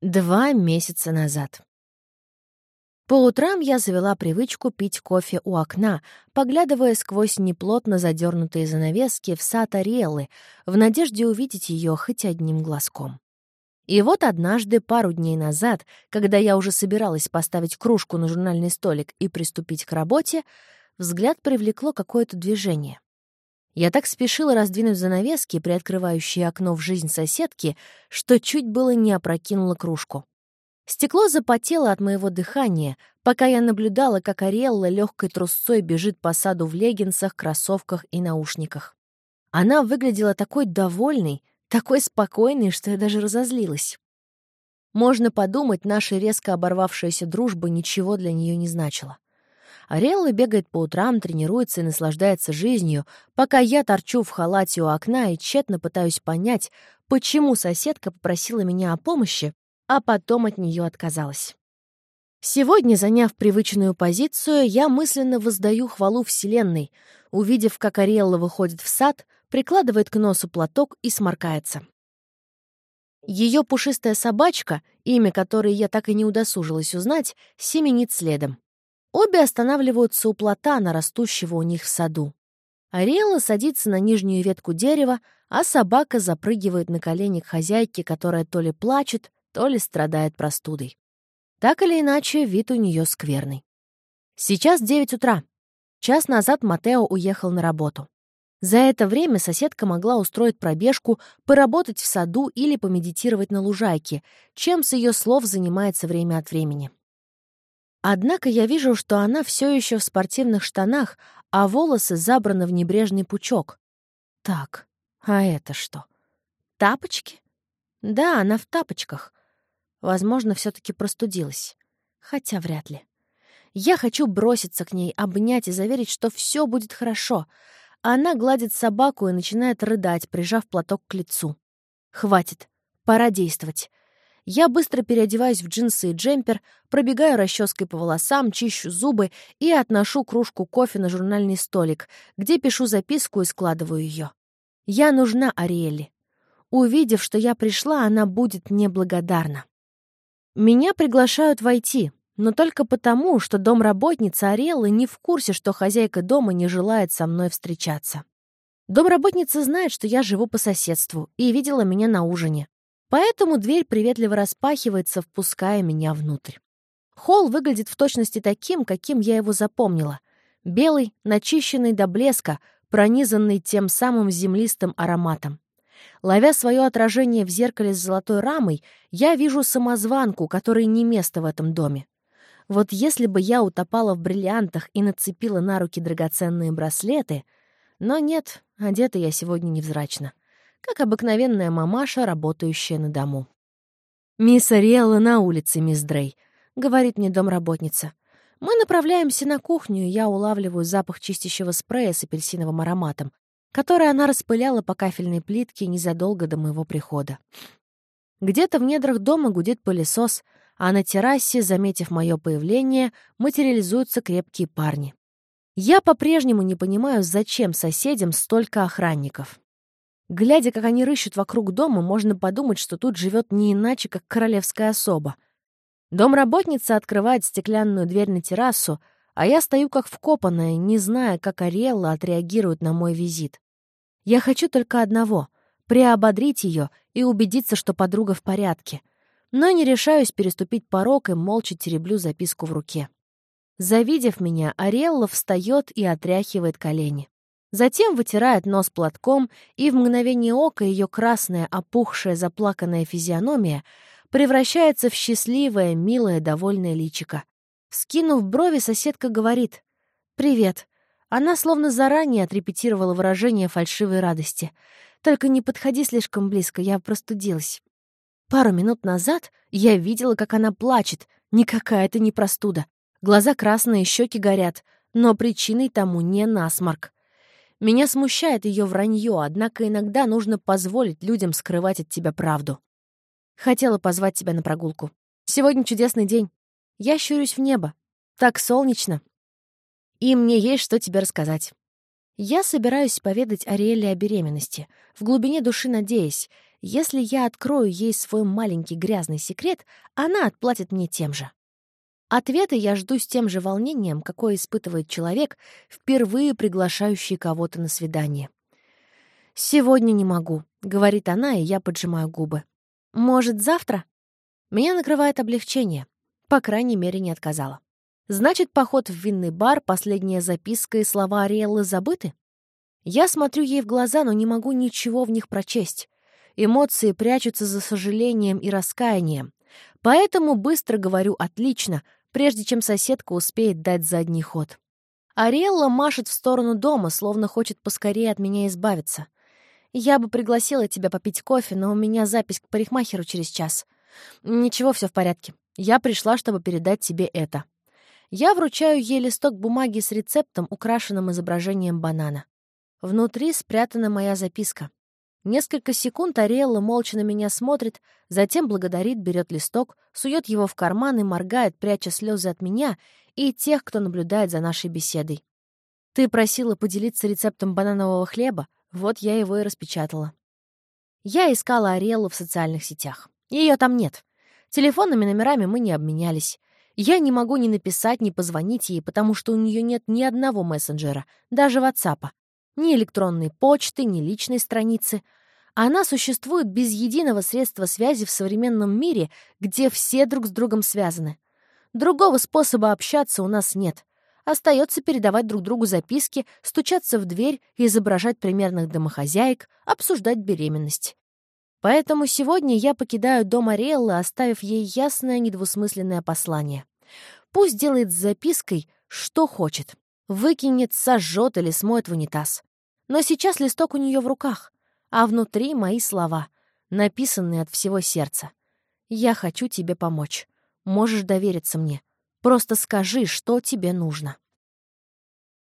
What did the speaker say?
Два месяца назад. По утрам я завела привычку пить кофе у окна, поглядывая сквозь неплотно задернутые занавески в сад Ариэллы, в надежде увидеть ее хоть одним глазком. И вот однажды, пару дней назад, когда я уже собиралась поставить кружку на журнальный столик и приступить к работе, взгляд привлекло какое-то движение. Я так спешила раздвинуть занавески, приоткрывающие окно в жизнь соседки, что чуть было не опрокинула кружку. Стекло запотело от моего дыхания, пока я наблюдала, как Ариэлла легкой трусцой бежит по саду в леггинсах, кроссовках и наушниках. Она выглядела такой довольной, такой спокойной, что я даже разозлилась. Можно подумать, наша резко оборвавшаяся дружба ничего для нее не значила. Ариэлла бегает по утрам, тренируется и наслаждается жизнью, пока я торчу в халате у окна и тщетно пытаюсь понять, почему соседка попросила меня о помощи, а потом от нее отказалась. Сегодня, заняв привычную позицию, я мысленно воздаю хвалу Вселенной, увидев, как Ариэлла выходит в сад, прикладывает к носу платок и сморкается. Ее пушистая собачка, имя которой я так и не удосужилась узнать, семенит следом. Обе останавливаются у платана, растущего у них в саду. Ариэла садится на нижнюю ветку дерева, а собака запрыгивает на колени к хозяйке, которая то ли плачет, то ли страдает простудой. Так или иначе, вид у нее скверный. Сейчас 9 утра. Час назад Матео уехал на работу. За это время соседка могла устроить пробежку, поработать в саду или помедитировать на лужайке, чем с ее слов занимается время от времени. Однако я вижу, что она все еще в спортивных штанах, а волосы забраны в небрежный пучок. Так, а это что? Тапочки? Да, она в тапочках. Возможно, все таки простудилась. Хотя вряд ли. Я хочу броситься к ней, обнять и заверить, что все будет хорошо. Она гладит собаку и начинает рыдать, прижав платок к лицу. Хватит. Пора действовать. Я быстро переодеваюсь в джинсы и джемпер, пробегаю расческой по волосам, чищу зубы и отношу кружку кофе на журнальный столик, где пишу записку и складываю ее. Я нужна Ариэле. Увидев, что я пришла, она будет мне благодарна. Меня приглашают войти, но только потому, что домработница Ариэллы не в курсе, что хозяйка дома не желает со мной встречаться. Домработница знает, что я живу по соседству и видела меня на ужине. Поэтому дверь приветливо распахивается, впуская меня внутрь. Холл выглядит в точности таким, каким я его запомнила. Белый, начищенный до блеска, пронизанный тем самым землистым ароматом. Ловя свое отражение в зеркале с золотой рамой, я вижу самозванку, которой не место в этом доме. Вот если бы я утопала в бриллиантах и нацепила на руки драгоценные браслеты... Но нет, одета я сегодня невзрачно как обыкновенная мамаша, работающая на дому. «Мисс Ариэлла на улице, мисс Дрей», — говорит мне домработница. Мы направляемся на кухню, и я улавливаю запах чистящего спрея с апельсиновым ароматом, который она распыляла по кафельной плитке незадолго до моего прихода. Где-то в недрах дома гудит пылесос, а на террасе, заметив мое появление, материализуются крепкие парни. Я по-прежнему не понимаю, зачем соседям столько охранников. Глядя, как они рыщут вокруг дома, можно подумать, что тут живет не иначе, как королевская особа. Домработница открывает стеклянную дверь на террасу, а я стою как вкопанная, не зная, как Ариэлла отреагирует на мой визит. Я хочу только одного — приободрить ее и убедиться, что подруга в порядке. Но не решаюсь переступить порог и молча тереблю записку в руке. Завидев меня, Ариэлла встает и отряхивает колени. Затем вытирает нос платком, и в мгновение ока ее красная, опухшая, заплаканная физиономия превращается в счастливое, милое, довольное личико. Скинув брови, соседка говорит «Привет». Она словно заранее отрепетировала выражение фальшивой радости. «Только не подходи слишком близко, я простудилась». Пару минут назад я видела, как она плачет. Никакая это не простуда. Глаза красные, щеки горят. Но причиной тому не насморк. Меня смущает ее вранье, однако иногда нужно позволить людям скрывать от тебя правду. Хотела позвать тебя на прогулку. Сегодня чудесный день. Я щурюсь в небо. Так солнечно. И мне есть что тебе рассказать. Я собираюсь поведать Ариэле о беременности, в глубине души надеясь, Если я открою ей свой маленький грязный секрет, она отплатит мне тем же. Ответы я жду с тем же волнением, какое испытывает человек, впервые приглашающий кого-то на свидание. «Сегодня не могу», — говорит она, и я поджимаю губы. «Может, завтра?» Меня накрывает облегчение. По крайней мере, не отказала. Значит, поход в винный бар, последняя записка и слова Ариэллы забыты? Я смотрю ей в глаза, но не могу ничего в них прочесть. Эмоции прячутся за сожалением и раскаянием. Поэтому быстро говорю «отлично», прежде чем соседка успеет дать задний ход. Ариэлла машет в сторону дома, словно хочет поскорее от меня избавиться. Я бы пригласила тебя попить кофе, но у меня запись к парикмахеру через час. Ничего, все в порядке. Я пришла, чтобы передать тебе это. Я вручаю ей листок бумаги с рецептом, украшенным изображением банана. Внутри спрятана моя записка. Несколько секунд Ариэлла молча на меня смотрит, затем благодарит, берет листок, сует его в карман и моргает, пряча слезы от меня и тех, кто наблюдает за нашей беседой. «Ты просила поделиться рецептом бананового хлеба? Вот я его и распечатала». Я искала Ариэллу в социальных сетях. Ее там нет. Телефонными номерами мы не обменялись. Я не могу ни написать, ни позвонить ей, потому что у нее нет ни одного мессенджера, даже WhatsApp. Ни электронной почты, ни личной страницы. Она существует без единого средства связи в современном мире, где все друг с другом связаны. Другого способа общаться у нас нет. Остается передавать друг другу записки, стучаться в дверь, изображать примерных домохозяек, обсуждать беременность. Поэтому сегодня я покидаю дом Ариэллы, оставив ей ясное недвусмысленное послание. Пусть делает с запиской, что хочет. Выкинет, сожжет или смоет в унитаз. Но сейчас листок у нее в руках, а внутри мои слова, написанные от всего сердца. «Я хочу тебе помочь. Можешь довериться мне. Просто скажи, что тебе нужно».